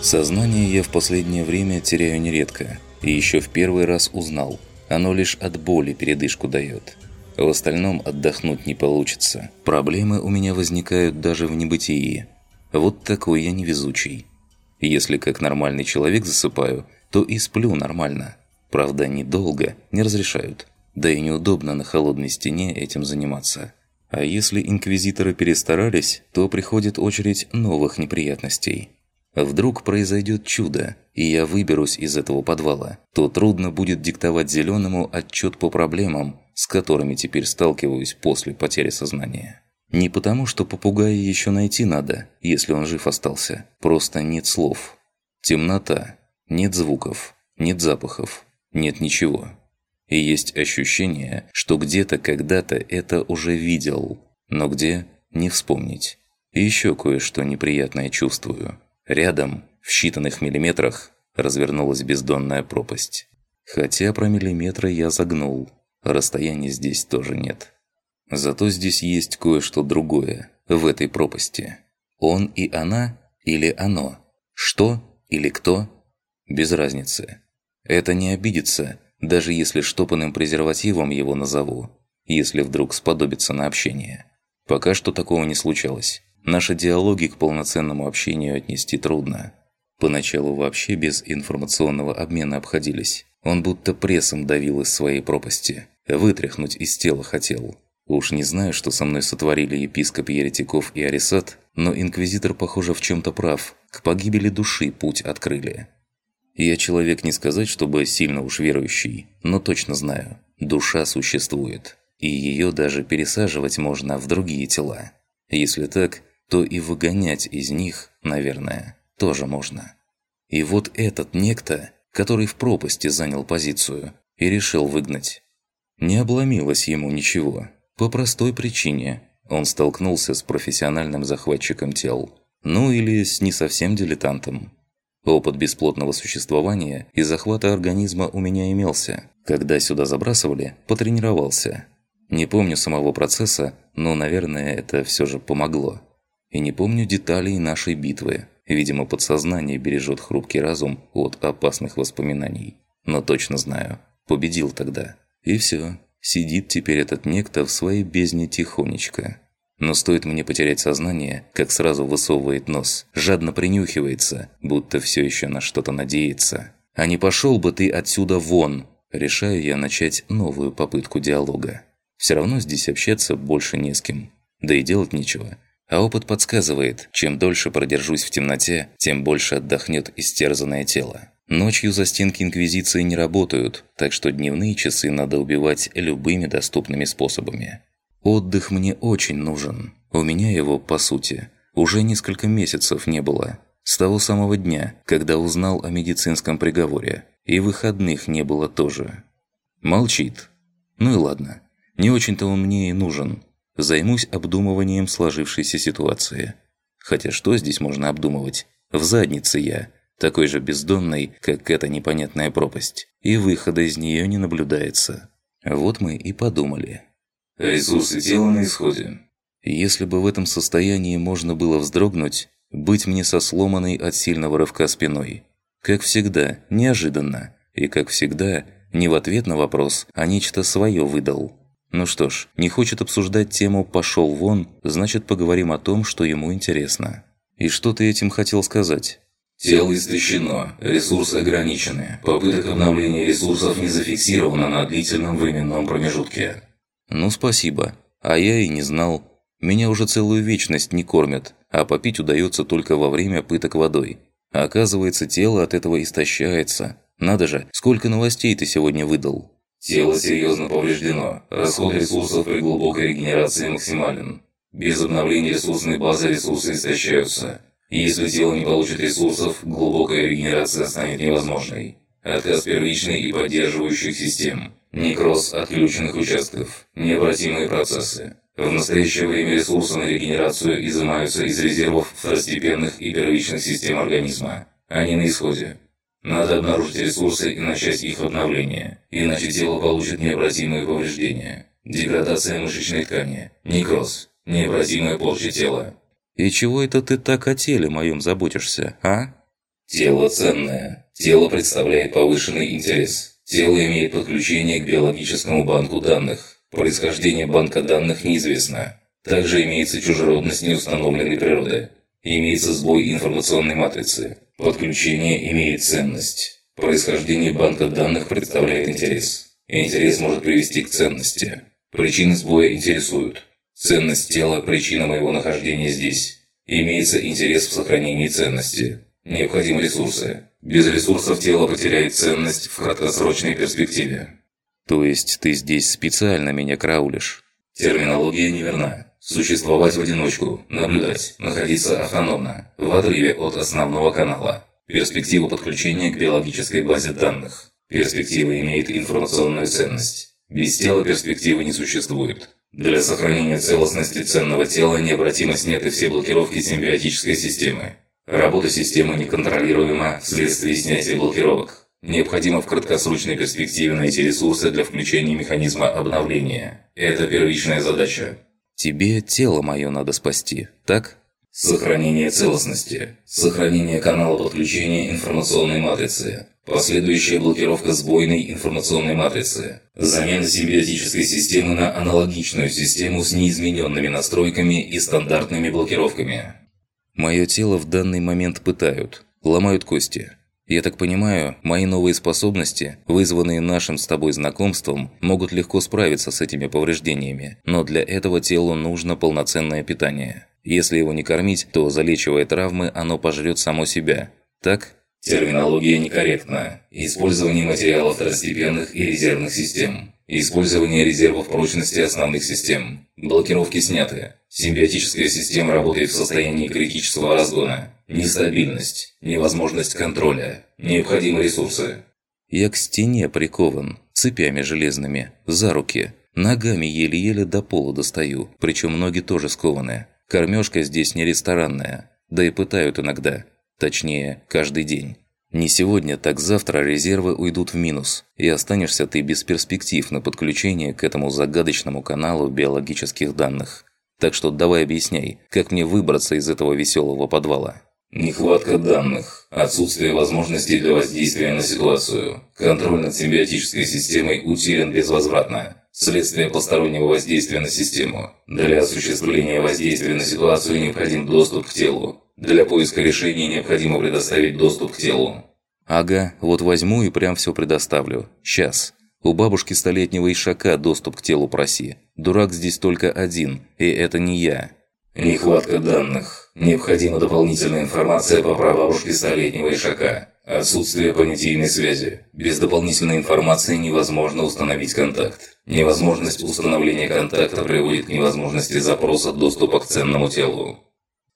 Сознание я в последнее время теряю нередко. И еще в первый раз узнал. Оно лишь от боли передышку дает. В остальном отдохнуть не получится. Проблемы у меня возникают даже в небытии. Вот такой я невезучий. Если как нормальный человек засыпаю, то и сплю нормально. Правда, недолго, не разрешают. Да и неудобно на холодной стене этим заниматься. А если инквизиторы перестарались, то приходит очередь новых неприятностей. Вдруг произойдет чудо, и я выберусь из этого подвала, то трудно будет диктовать Зеленому отчет по проблемам, с которыми теперь сталкиваюсь после потери сознания. Не потому, что попугая еще найти надо, если он жив остался. Просто нет слов. Темнота. Нет звуков. Нет запахов. Нет ничего. И есть ощущение, что где-то когда-то это уже видел. Но где – не вспомнить. И еще кое-что неприятное чувствую. Рядом, в считанных миллиметрах, развернулась бездонная пропасть. Хотя про миллиметры я загнул. Расстояния здесь тоже нет. Зато здесь есть кое-что другое, в этой пропасти. Он и она или оно? Что или кто? Без разницы. Это не обидится, даже если штопанным презервативом его назову, если вдруг сподобится на общение. Пока что такого не случалось. Наши диалоги к полноценному общению отнести трудно. Поначалу вообще без информационного обмена обходились. Он будто прессом давил из своей пропасти. Вытряхнуть из тела хотел. Уж не знаю, что со мной сотворили епископ Еретиков и Арисат, но инквизитор, похоже, в чем-то прав. К погибели души путь открыли. Я человек не сказать, чтобы сильно уж верующий, но точно знаю. Душа существует. И ее даже пересаживать можно в другие тела. Если так, то и выгонять из них, наверное, тоже можно. И вот этот некто, который в пропасти занял позицию и решил выгнать. Не обломилось ему ничего. По простой причине. Он столкнулся с профессиональным захватчиком тел. Ну или с не совсем дилетантом. Опыт бесплотного существования и захвата организма у меня имелся. Когда сюда забрасывали, потренировался. Не помню самого процесса, но, наверное, это все же помогло. И не помню деталей нашей битвы. Видимо, подсознание бережет хрупкий разум от опасных воспоминаний. Но точно знаю, победил тогда. И все. Сидит теперь этот некто в своей бездне тихонечко. Но стоит мне потерять сознание, как сразу высовывает нос, жадно принюхивается, будто все еще на что-то надеется. «А не пошел бы ты отсюда вон!» Решаю я начать новую попытку диалога. Все равно здесь общаться больше не с кем. Да и делать нечего. А опыт подсказывает, чем дольше продержусь в темноте, тем больше отдохнет истерзанное тело. Ночью застенки Инквизиции не работают, так что дневные часы надо убивать любыми доступными способами. Отдых мне очень нужен. У меня его, по сути, уже несколько месяцев не было. С того самого дня, когда узнал о медицинском приговоре. И выходных не было тоже. Молчит. Ну и ладно. Не очень-то он мне и нужен. Займусь обдумыванием сложившейся ситуации. Хотя что здесь можно обдумывать? В заднице я, такой же бездонный, как эта непонятная пропасть. И выхода из нее не наблюдается. Вот мы и подумали. Ресурсы тела на исходе. Если бы в этом состоянии можно было вздрогнуть, быть мне со сломанной от сильного рывка спиной. Как всегда, неожиданно. И как всегда, не в ответ на вопрос, а нечто свое выдал. Ну что ж, не хочет обсуждать тему «пошел вон», значит поговорим о том, что ему интересно. И что ты этим хотел сказать? Тело истощено, ресурсы ограничены, попыток обновления ресурсов не зафиксировано на длительном временном промежутке. Ну спасибо, а я и не знал. Меня уже целую вечность не кормят, а попить удается только во время пыток водой. Оказывается, тело от этого истощается. Надо же, сколько новостей ты сегодня выдал. Тело серьезно повреждено. Расход ресурсов при глубокой регенерации максимален. Без обновления ресурсной базы ресурсы истощаются. Если тело не получит ресурсов, глубокая регенерация станет невозможной. Отказ первичной и поддерживающих систем. Некроз отключенных участков. Необратимые процессы. В настоящее время ресурсы на регенерацию изымаются из резервов второстепенных и первичных систем организма. Они на исходе. Надо обнаружить ресурсы и начать их обновление, иначе тело получит необратимые повреждения. Деградация мышечной ткани, некроз, необратимая порча тела. «И чего это ты так о теле моем заботишься, а?» Тело ценное. Тело представляет повышенный интерес. Тело имеет подключение к биологическому банку данных. Происхождение банка данных неизвестно. Также имеется чужеродность неустановленной природы. Имеется сбой информационной матрицы. Подключение имеет ценность. Происхождение банка данных представляет интерес. Интерес может привести к ценности. Причины сбоя интересуют. Ценность тела – причина моего нахождения здесь. Имеется интерес в сохранении ценности. Необходимы ресурсы. Без ресурсов тело потеряет ценность в краткосрочной перспективе. То есть ты здесь специально меня краулишь? Терминология неверна. Существовать в одиночку, наблюдать, находиться автономно, в отрыве от основного канала. Перспектива подключения к биологической базе данных. Перспектива имеет информационную ценность. Без тела перспективы не существует. Для сохранения целостности ценного тела необратимо сняты все блокировки симбиотической системы. Работа системы неконтролируема вследствие снятия блокировок. Необходимо в краткосрочной перспективе найти ресурсы для включения механизма обновления. Это первичная задача. Тебе тело мое надо спасти, так? Сохранение целостности. Сохранение канала подключения информационной матрицы. Последующая блокировка сбойной информационной матрицы. Замена симбиотической системы на аналогичную систему с неизмененными настройками и стандартными блокировками. Мое тело в данный момент пытают, ломают кости. Я так понимаю, мои новые способности, вызванные нашим с тобой знакомством, могут легко справиться с этими повреждениями, но для этого телу нужно полноценное питание. Если его не кормить, то, залечивая травмы, оно пожрет само себя. Так? Терминология некорректна. Использование материалов второстепенных и резервных систем. Использование резервов прочности основных систем. Блокировки сняты. Симбиотическая система работает в состоянии критического разгона. Нестабильность. Невозможность контроля. Необходимы ресурсы. Я к стене прикован, цепями железными, за руки. Ногами еле-еле до пола достаю, причем ноги тоже скованы. Кормежка здесь не ресторанная, да и пытают иногда. Точнее, каждый день. Не сегодня, так завтра резервы уйдут в минус, и останешься ты без перспектив на подключение к этому загадочному каналу биологических данных. Так что давай объясняй, как мне выбраться из этого веселого подвала. Нехватка данных, отсутствие возможностей для воздействия на ситуацию, контроль над симбиотической системой утерян безвозвратно. Следствие постороннего воздействия на систему. Для осуществления воздействия на ситуацию необходим доступ к телу. Для поиска решения необходимо предоставить доступ к телу. Ага, вот возьму и прям все предоставлю. Сейчас. У бабушки столетнего ишака доступ к телу проси. Дурак здесь только один, и это не я. Нехватка данных. Необходима дополнительная информация по прабабушке столетнего ишака. Отсутствие понятийной связи. Без дополнительной информации невозможно установить контакт. Невозможность установления контакта приводит к невозможности запроса доступа к ценному телу.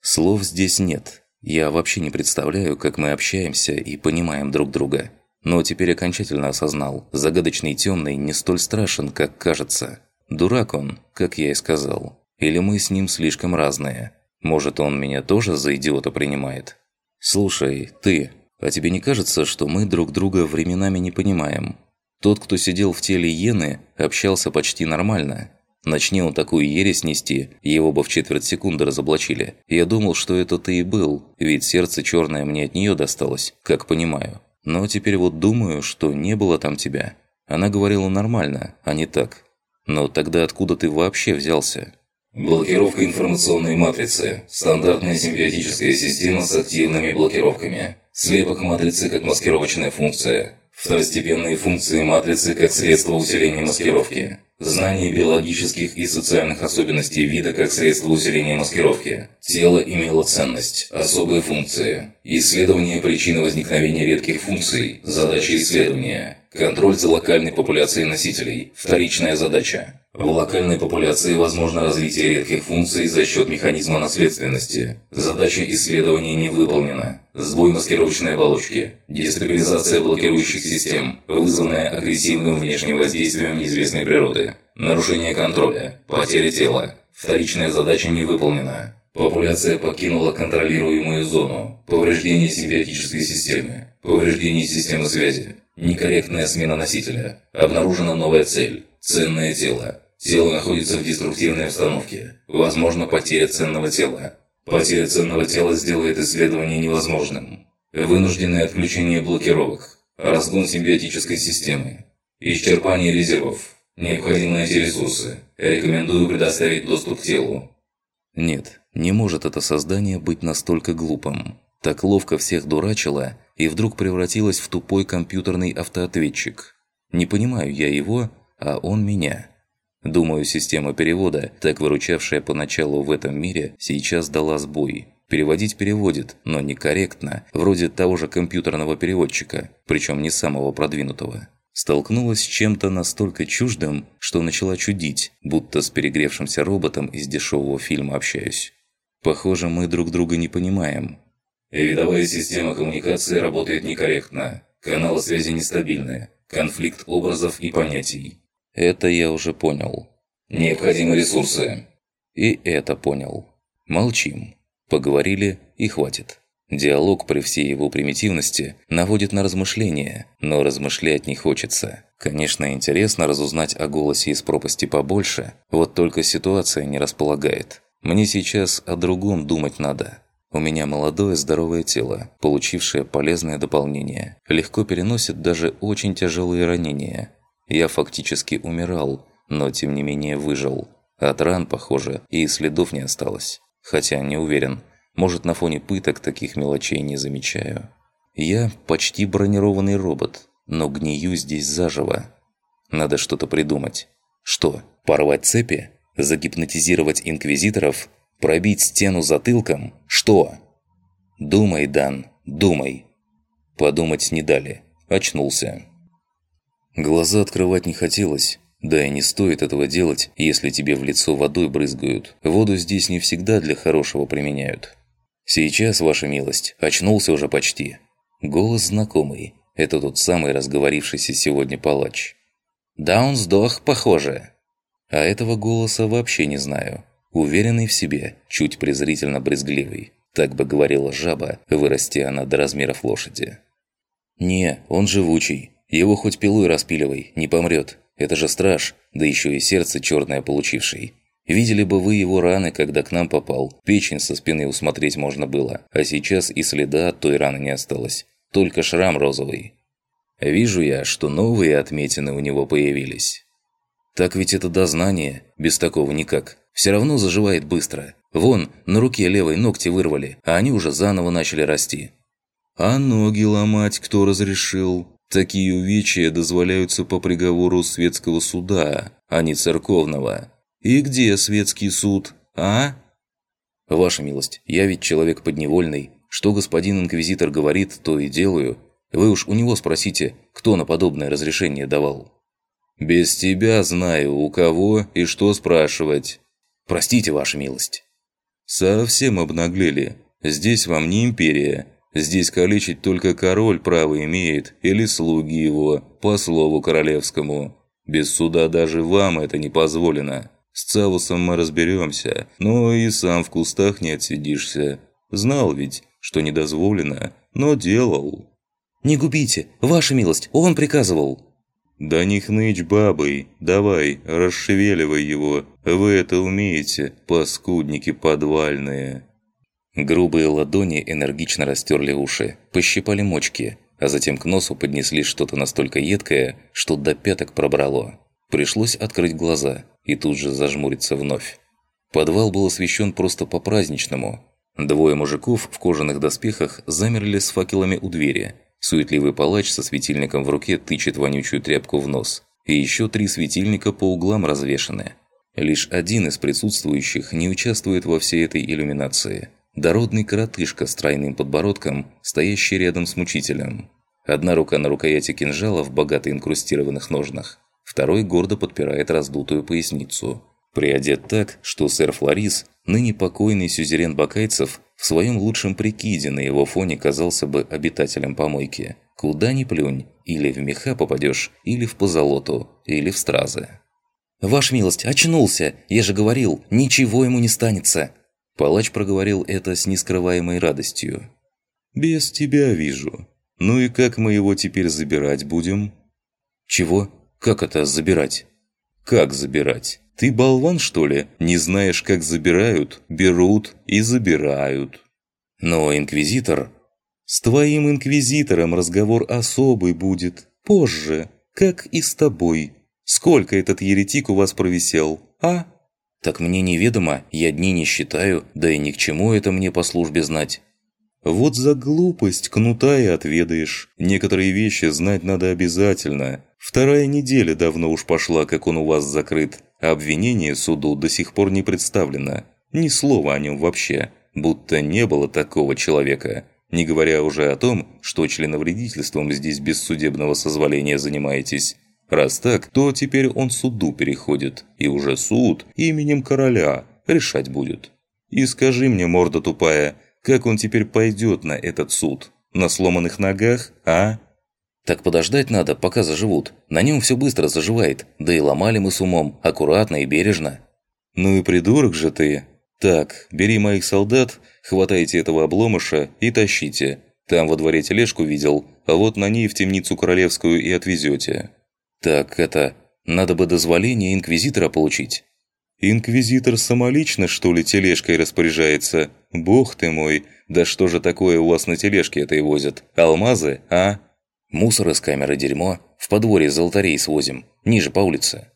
Слов здесь нет. Я вообще не представляю, как мы общаемся и понимаем друг друга. Но теперь окончательно осознал, загадочный темный не столь страшен, как кажется. Дурак он, как я и сказал. Или мы с ним слишком разные. Может, он меня тоже за идиота принимает? Слушай, ты, а тебе не кажется, что мы друг друга временами не понимаем? Тот, кто сидел в теле Йены, общался почти нормально, Начни он такую ересь нести, его бы в четверть секунды разоблачили. Я думал, что это ты и был, ведь сердце черное мне от нее досталось, как понимаю. Но теперь вот думаю, что не было там тебя. Она говорила нормально, а не так. Но тогда откуда ты вообще взялся? Блокировка информационной матрицы. Стандартная симбиотическая система с активными блокировками. Слепок матрицы как маскировочная функция. Второстепенные функции матрицы как средство усиления маскировки. Знание биологических и социальных особенностей вида как средство усиления маскировки. Тело имело ценность, особые функции. Исследование причины возникновения редких функций. Задача исследования. Контроль за локальной популяцией носителей. Вторичная задача. В локальной популяции возможно развитие редких функций за счет механизма наследственности. Задача исследования не выполнена. Сбой маскировочной оболочки. Дестабилизация блокирующих систем, вызванная агрессивным внешним воздействием неизвестной природы. Нарушение контроля. Потеря тела. Вторичная задача не выполнена. Популяция покинула контролируемую зону. Повреждение симбиотической системы. Повреждение системы связи. Некорректная смена носителя. Обнаружена новая цель. Ценное тело. Тело находится в деструктивной обстановке. Возможно, потеря ценного тела. Потеря ценного тела сделает исследование невозможным. Вынужденное отключение блокировок. Разгон симбиотической системы. Исчерпание резервов. Необходимо найти ресурсы. Рекомендую предоставить доступ к телу. Нет, не может это создание быть настолько глупым. Так ловко всех дурачило и вдруг превратилось в тупой компьютерный автоответчик. Не понимаю я его, а он меня. Думаю, система перевода, так выручавшая поначалу в этом мире, сейчас дала сбой. Переводить переводит, но некорректно, вроде того же компьютерного переводчика, причем не самого продвинутого. Столкнулась с чем-то настолько чуждым, что начала чудить, будто с перегревшимся роботом из дешевого фильма общаюсь. Похоже, мы друг друга не понимаем. Видовая система коммуникации работает некорректно. Каналы связи нестабильны. Конфликт образов и понятий. Это я уже понял. Необходимы ресурсы. И это понял. Молчим. Поговорили и хватит. Диалог при всей его примитивности наводит на размышления, но размышлять не хочется. Конечно, интересно разузнать о голосе из пропасти побольше, вот только ситуация не располагает. Мне сейчас о другом думать надо. У меня молодое здоровое тело, получившее полезное дополнение. Легко переносит даже очень тяжелые ранения. Я фактически умирал, но тем не менее выжил. От ран, похоже, и следов не осталось. Хотя не уверен. Может, на фоне пыток таких мелочей не замечаю. Я почти бронированный робот, но гнию здесь заживо. Надо что-то придумать. Что, порвать цепи? Загипнотизировать инквизиторов? Пробить стену затылком? Что? Думай, Дан, думай. Подумать не дали. Очнулся. Глаза открывать не хотелось. Да и не стоит этого делать, если тебе в лицо водой брызгают. Воду здесь не всегда для хорошего применяют. Сейчас, ваша милость, очнулся уже почти. Голос знакомый. Это тот самый разговорившийся сегодня палач. Да он сдох, похоже. А этого голоса вообще не знаю. Уверенный в себе, чуть презрительно брезгливый. Так бы говорила жаба, вырасти она до размеров лошади. «Не, он живучий. Его хоть пилой распиливай, не помрет. Это же страж, да еще и сердце черное получивший. Видели бы вы его раны, когда к нам попал. Печень со спины усмотреть можно было, а сейчас и следа от той раны не осталось. Только шрам розовый. Вижу я, что новые отметины у него появились. Так ведь это дознание, без такого никак. Все равно заживает быстро. Вон, на руке левой ногти вырвали, а они уже заново начали расти. А ноги ломать кто разрешил? Такие увечья дозволяются по приговору светского суда, а не церковного. И где светский суд, а? Ваша милость, я ведь человек подневольный. Что господин инквизитор говорит, то и делаю. Вы уж у него спросите, кто на подобное разрешение давал. Без тебя знаю, у кого и что спрашивать. Простите, ваша милость. Совсем обнаглели. Здесь вам не империя, Здесь калечить только король право имеет, или слуги его, по слову королевскому. Без суда даже вам это не позволено. С Цавусом мы разберемся, но и сам в кустах не отсидишься. Знал ведь, что не дозволено, но делал». «Не губите, ваша милость, он приказывал». «Да не хнычь бабой, давай, расшевеливай его, вы это умеете, паскудники подвальные». Грубые ладони энергично растерли уши, пощипали мочки, а затем к носу поднесли что-то настолько едкое, что до пяток пробрало. Пришлось открыть глаза и тут же зажмуриться вновь. Подвал был освещен просто по-праздничному. Двое мужиков в кожаных доспехах замерли с факелами у двери. Суетливый палач со светильником в руке тычет вонючую тряпку в нос. И еще три светильника по углам развешаны. Лишь один из присутствующих не участвует во всей этой иллюминации – Дородный коротышка с тройным подбородком, стоящий рядом с мучителем. Одна рука на рукояти кинжала в богато инкрустированных ножнах, второй гордо подпирает раздутую поясницу. Приодет так, что сэр Флорис, ныне покойный сюзерен бакайцев, в своем лучшем прикиде на его фоне казался бы обитателем помойки. Куда ни плюнь, или в меха попадешь, или в позолоту, или в стразы. «Ваша милость, очнулся! Я же говорил, ничего ему не станется!» Палач проговорил это с нескрываемой радостью. «Без тебя вижу. Ну и как мы его теперь забирать будем?» «Чего? Как это забирать?» «Как забирать? Ты болван, что ли? Не знаешь, как забирают? Берут и забирают». «Но инквизитор...» С твоим инквизитором разговор особый будет, позже, как и с тобой. Сколько этот еретик у вас провисел, а?» «Так мне неведомо, я дни не считаю, да и ни к чему это мне по службе знать». «Вот за глупость кнута и отведаешь. Некоторые вещи знать надо обязательно. Вторая неделя давно уж пошла, как он у вас закрыт, обвинение суду до сих пор не представлено. Ни слова о нем вообще, будто не было такого человека. Не говоря уже о том, что членовредительством здесь без судебного созволения занимаетесь. Раз так, то теперь он суду переходит, и уже суд именем короля решать будет. И скажи мне, морда тупая, как он теперь пойдет на этот суд? На сломанных ногах, а? Так подождать надо, пока заживут. На нем все быстро заживает, да и ломали мы с умом, аккуратно и бережно. Ну и придурок же ты. Так, бери моих солдат, хватайте этого обломыша и тащите. Там во дворе тележку видел, а вот на ней в темницу королевскую и отвезете. Так это... Надо бы дозволение инквизитора получить. Инквизитор самолично, что ли, тележкой распоряжается? Бог ты мой, да что же такое у вас на тележке этой возят? Алмазы, а? Мусор из камеры дерьмо, в подворье золотарей свозим, ниже по улице.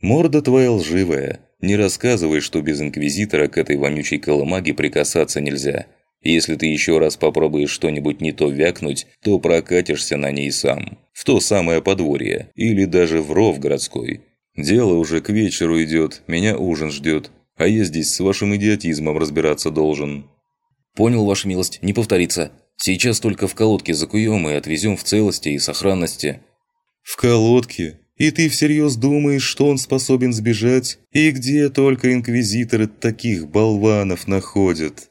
Морда твоя лживая. Не рассказывай, что без инквизитора к этой вонючей колымаге прикасаться нельзя. Если ты еще раз попробуешь что-нибудь не то вякнуть, то прокатишься на ней сам. В то самое подворье. Или даже в ров городской. Дело уже к вечеру идет, меня ужин ждет. А я здесь с вашим идиотизмом разбираться должен». «Понял, ваша милость, не повторится. Сейчас только в колодке закуем и отвезем в целости и сохранности». «В колодке? И ты всерьез думаешь, что он способен сбежать? И где только инквизиторы таких болванов находят?»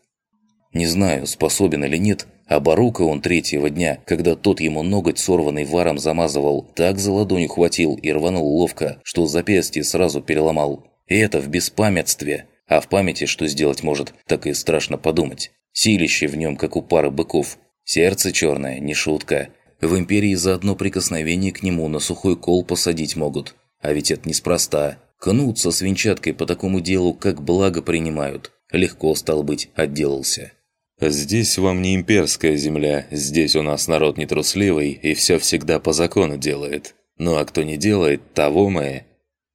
Не знаю, способен или нет, а Барука он третьего дня, когда тот ему ноготь сорванный варом замазывал, так за ладонь ухватил и рванул ловко, что запястье сразу переломал. И это в беспамятстве. А в памяти что сделать может, так и страшно подумать. Силище в нем, как у пары быков. Сердце черное, не шутка. В Империи за одно прикосновение к нему на сухой кол посадить могут. А ведь это неспроста. Кнут со свинчаткой по такому делу как благо принимают. Легко, стал быть, отделался. «Здесь вам не имперская земля, здесь у нас народ нетрусливый и все всегда по закону делает. Ну а кто не делает, того мы...»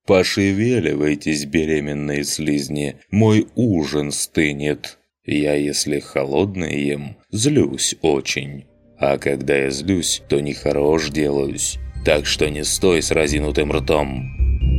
«Пошевеливайтесь, беременные слизни, мой ужин стынет. Я, если холодный ем, злюсь очень. А когда я злюсь, то нехорош делаюсь. Так что не стой с разинутым ртом».